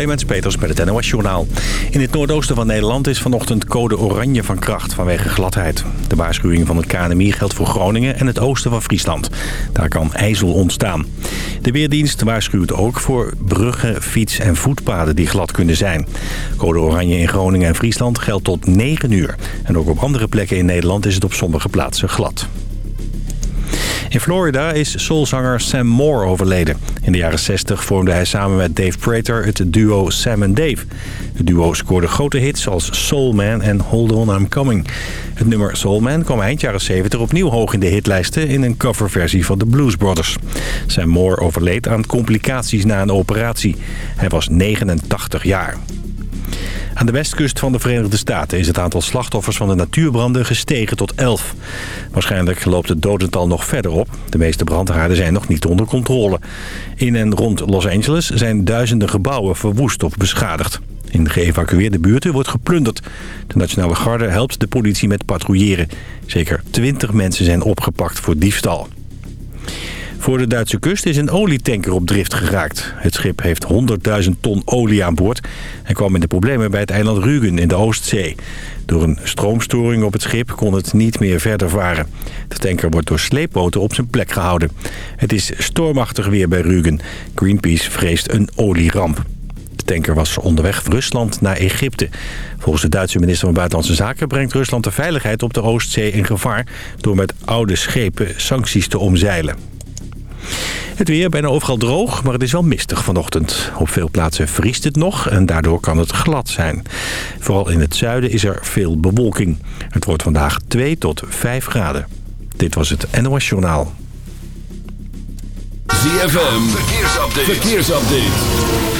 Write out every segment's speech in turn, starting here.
Clemens Peters met het NOS Journaal. In het noordoosten van Nederland is vanochtend code oranje van kracht vanwege gladheid. De waarschuwing van het KNMI geldt voor Groningen en het oosten van Friesland. Daar kan ijzel ontstaan. De Weerdienst waarschuwt ook voor bruggen, fiets- en voetpaden die glad kunnen zijn. Code oranje in Groningen en Friesland geldt tot 9 uur. En ook op andere plekken in Nederland is het op sommige plaatsen glad. In Florida is soulzanger Sam Moore overleden. In de jaren 60 vormde hij samen met Dave Prater het duo Sam and Dave. Het duo scoorde grote hits als Soul Man en Hold On I'm Coming. Het nummer Soul Man kwam eind jaren 70 opnieuw hoog in de hitlijsten... in een coverversie van de Blues Brothers. Sam Moore overleed aan complicaties na een operatie. Hij was 89 jaar. Aan de westkust van de Verenigde Staten is het aantal slachtoffers van de natuurbranden gestegen tot 11. Waarschijnlijk loopt het dodental nog verder op. De meeste brandhaarden zijn nog niet onder controle. In en rond Los Angeles zijn duizenden gebouwen verwoest of beschadigd. In de geëvacueerde buurten wordt geplunderd. De Nationale Garde helpt de politie met patrouilleren. Zeker 20 mensen zijn opgepakt voor diefstal. Voor de Duitse kust is een olietanker op drift geraakt. Het schip heeft 100.000 ton olie aan boord... en kwam in de problemen bij het eiland Rügen in de Oostzee. Door een stroomstoring op het schip kon het niet meer verder varen. De tanker wordt door sleepboten op zijn plek gehouden. Het is stormachtig weer bij Rügen. Greenpeace vreest een olieramp. De tanker was onderweg Rusland naar Egypte. Volgens de Duitse minister van Buitenlandse Zaken brengt Rusland de veiligheid op de Oostzee in gevaar... door met oude schepen sancties te omzeilen. Het weer bijna overal droog, maar het is wel mistig vanochtend. Op veel plaatsen vriest het nog en daardoor kan het glad zijn. Vooral in het zuiden is er veel bewolking. Het wordt vandaag 2 tot 5 graden. Dit was het NOS Journaal. ZFM, verkeersupdate. verkeersupdate.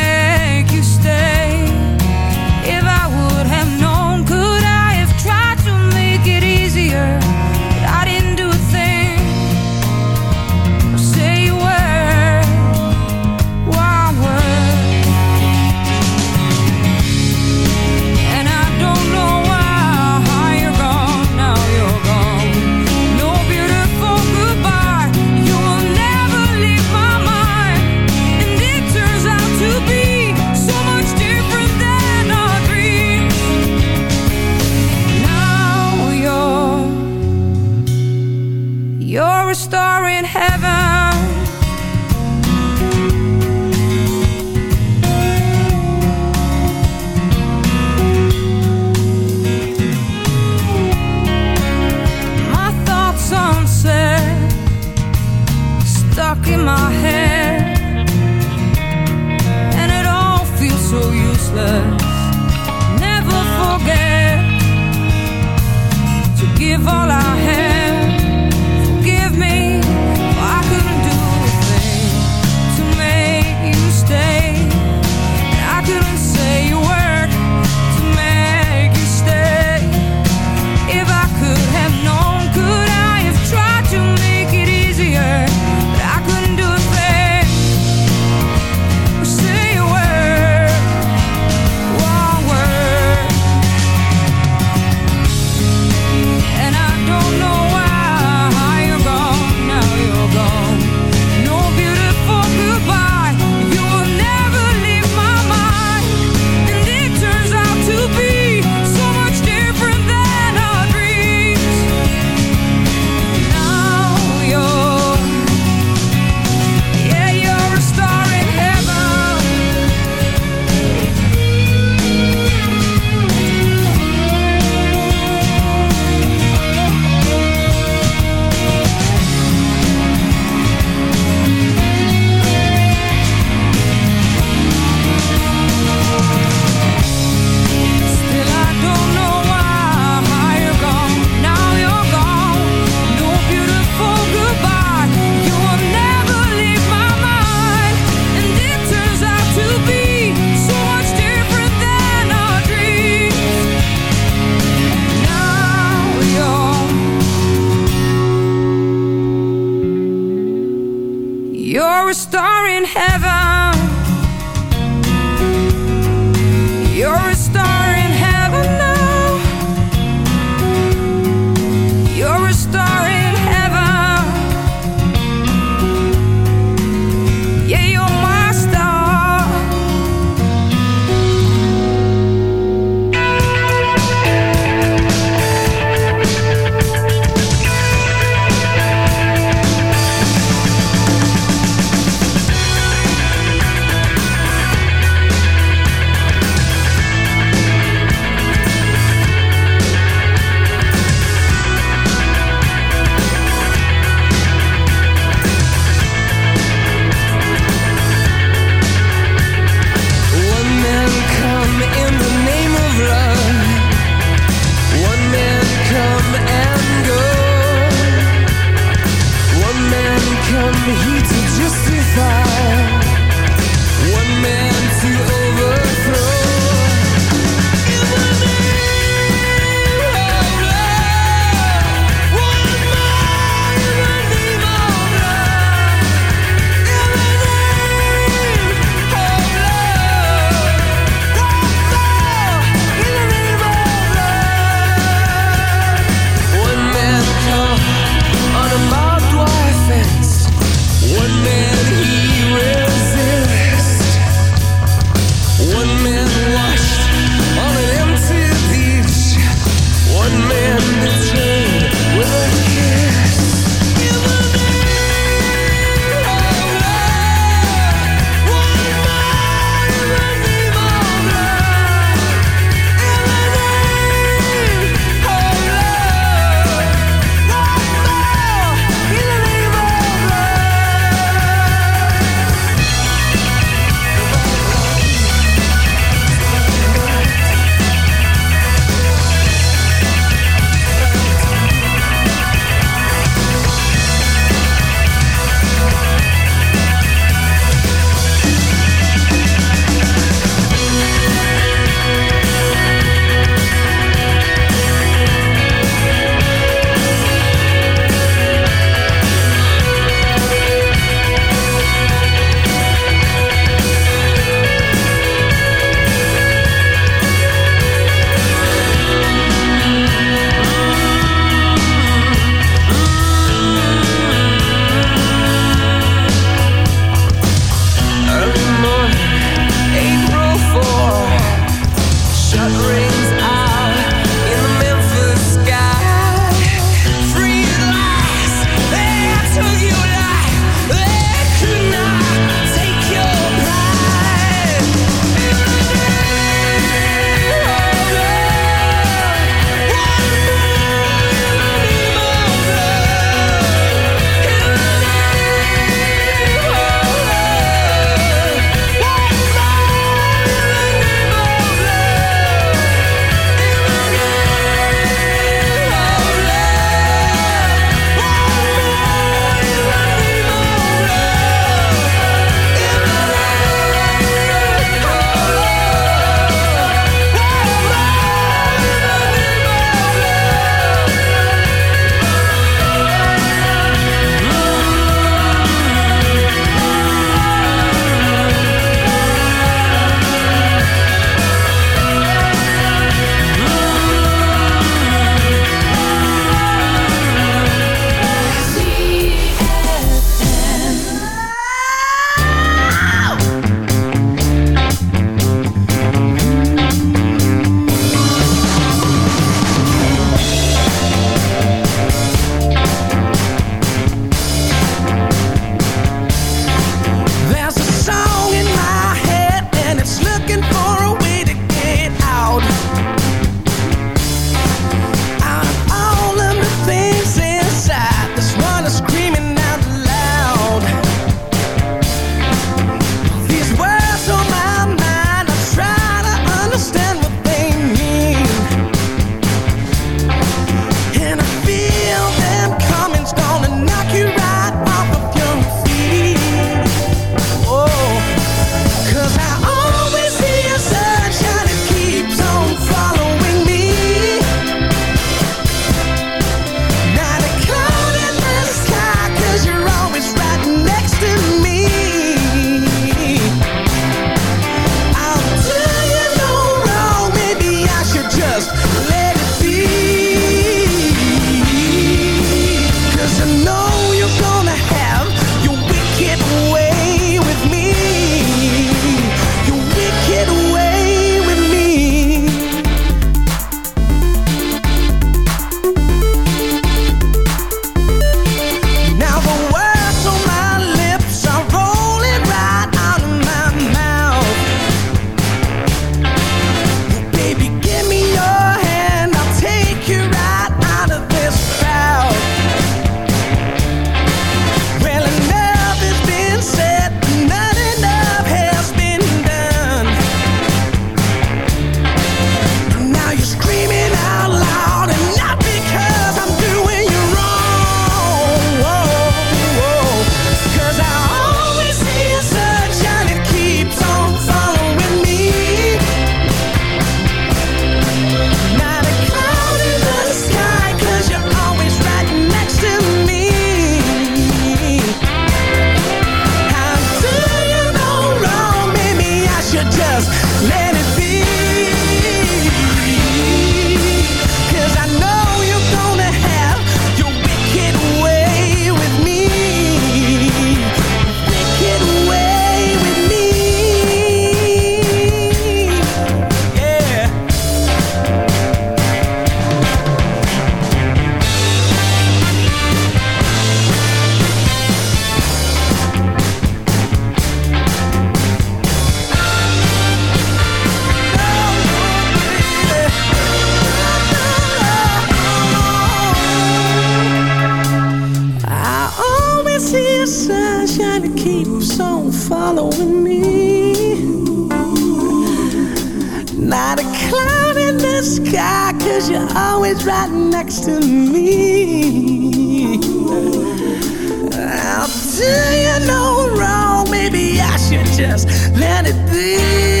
Just let it be.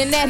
In that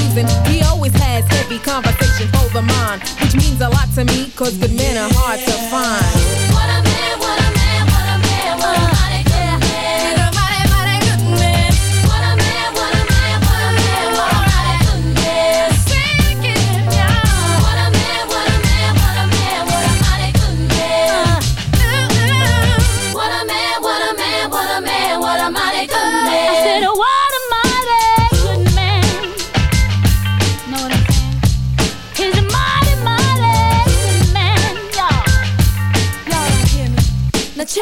Susan. He always has heavy conversation the mind, which means a lot to me, cause good men are hard to find.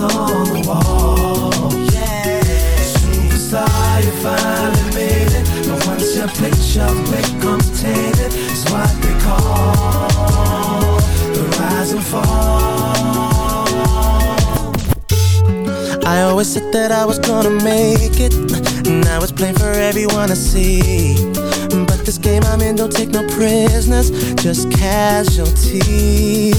On the wall. Yeah, superstar, you finally made it, but once your what they call the rise and fall. I always said that I was gonna make it. Now it's plain for everyone to see. But this game I'm in don't take no prisoners, just casualties.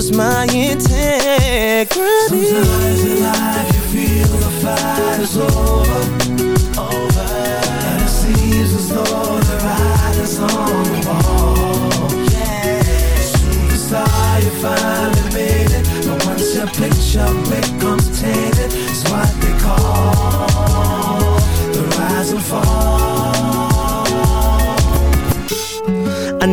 lose my integrity. Sometimes in life you feel the fight is over, over, and it seems as though the writing's on the wall. Yeah, superstar, you finally made it, but once your picture becomes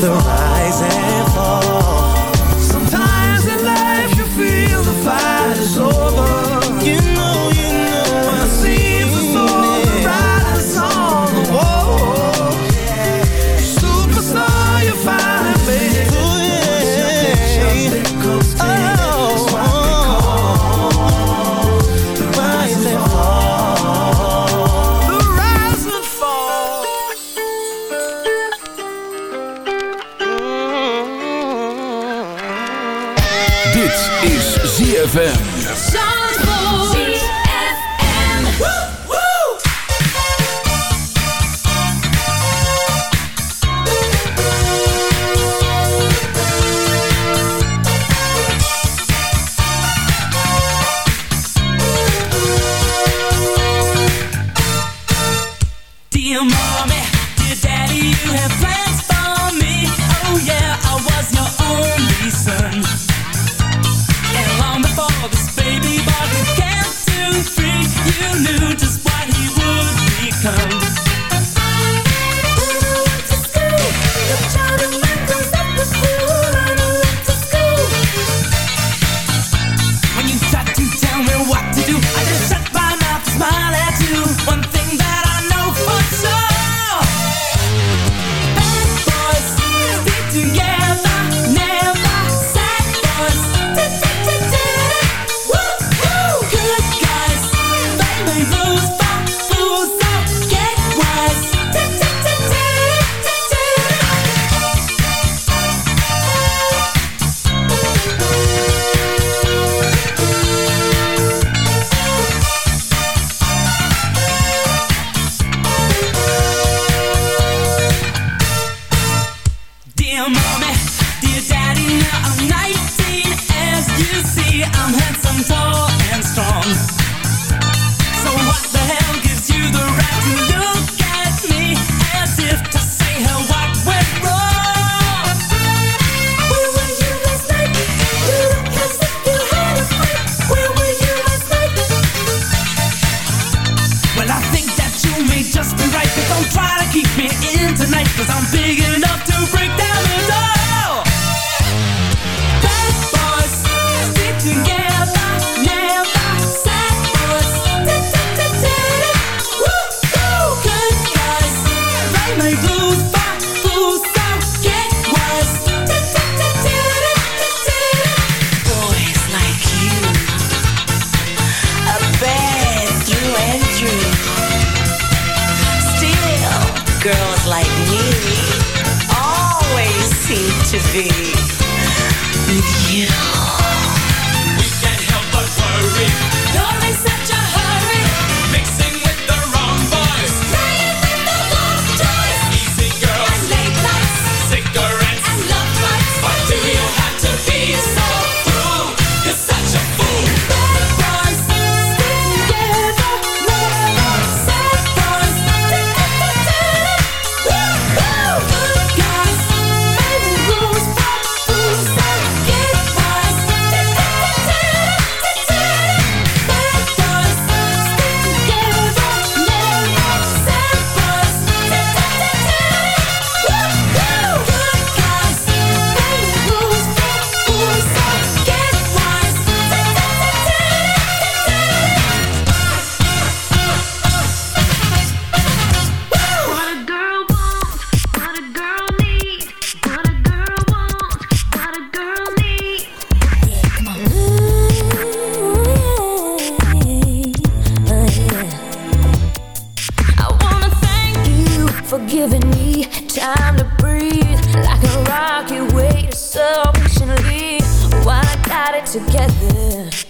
the Dit is ZFM. keep me in tonight, cause I'm big enough to break down. City. together.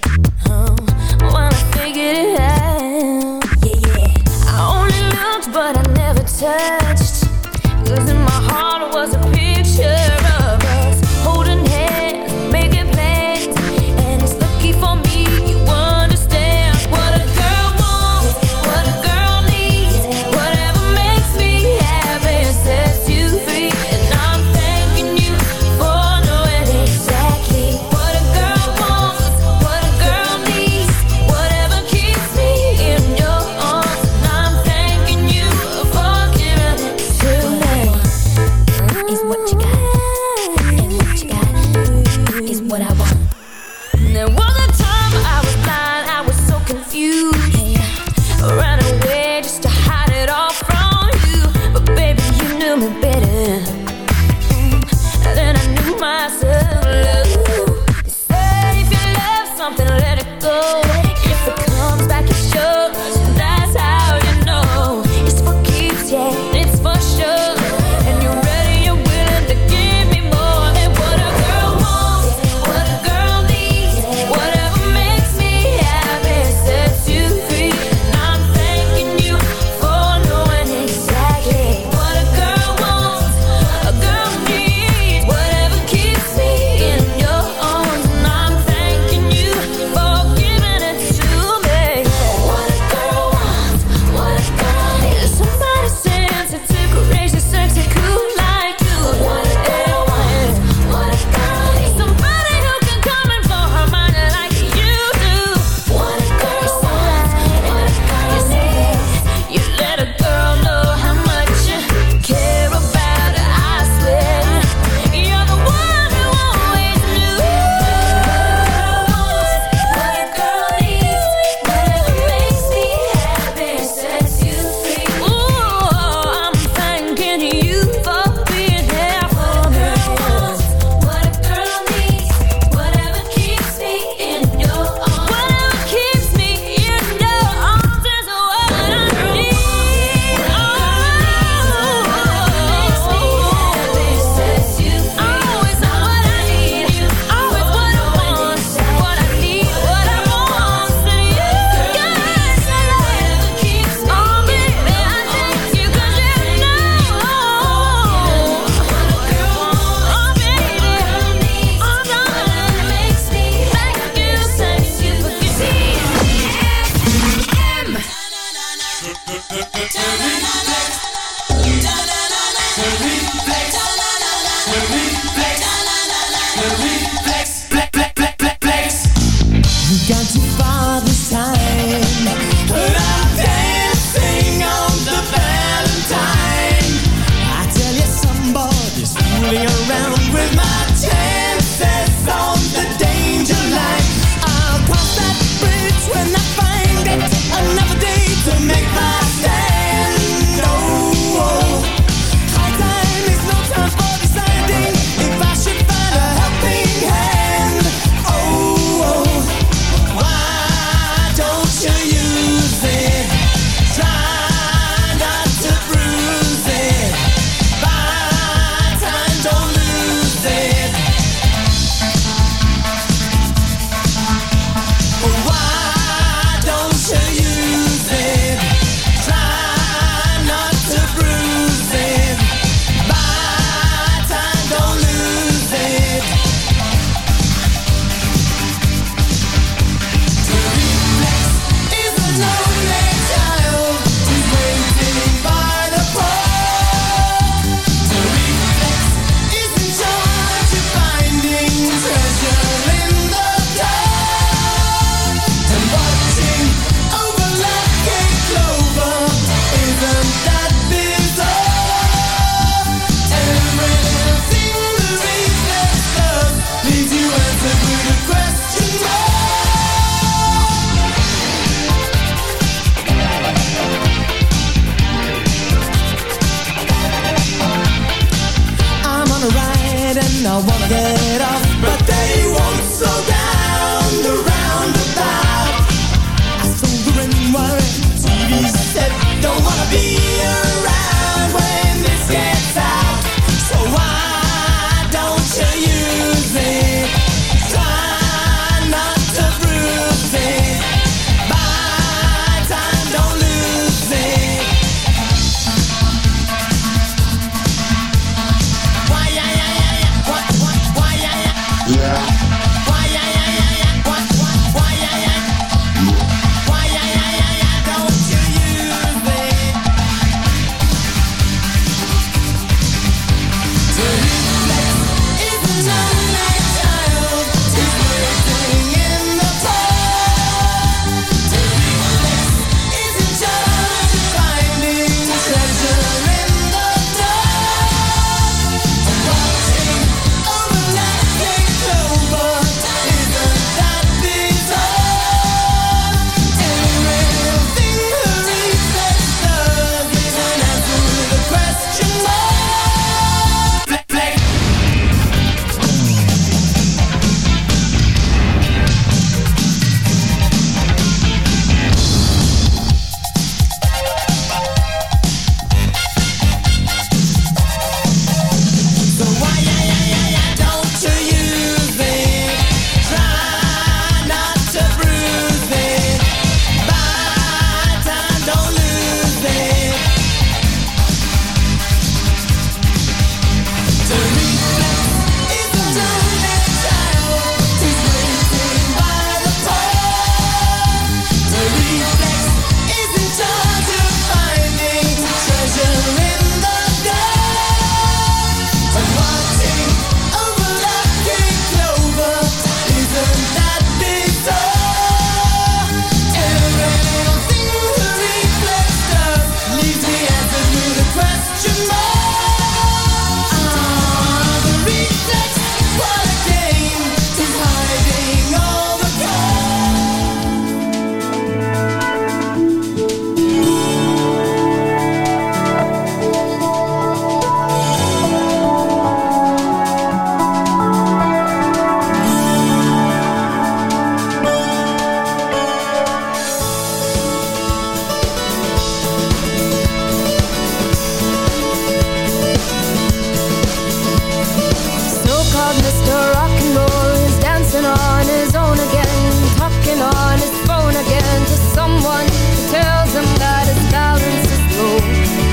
Mr. Rock and Roll is dancing on his own again, talking on his phone again to someone who tells him that his balance is low.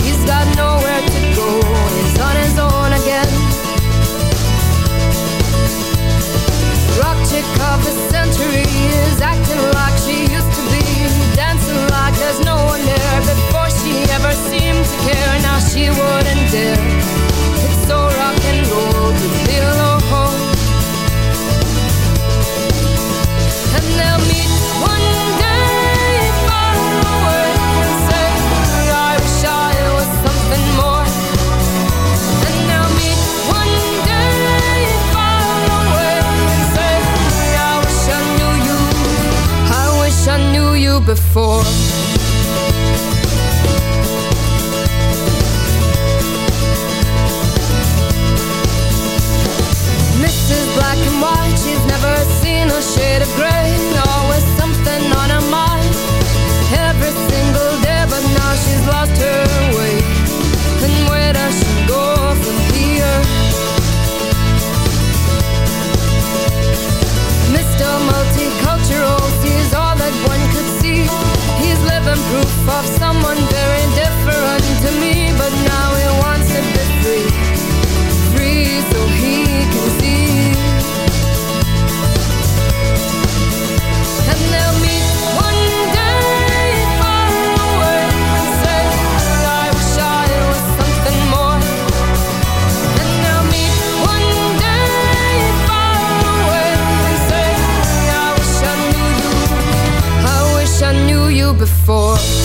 He's got nowhere to go, he's on his own again. Rock chick of the century is acting like she used to be, dancing like there's no one there. Before she ever seemed to care, now she wouldn't dare. Before. proof of someone very different. for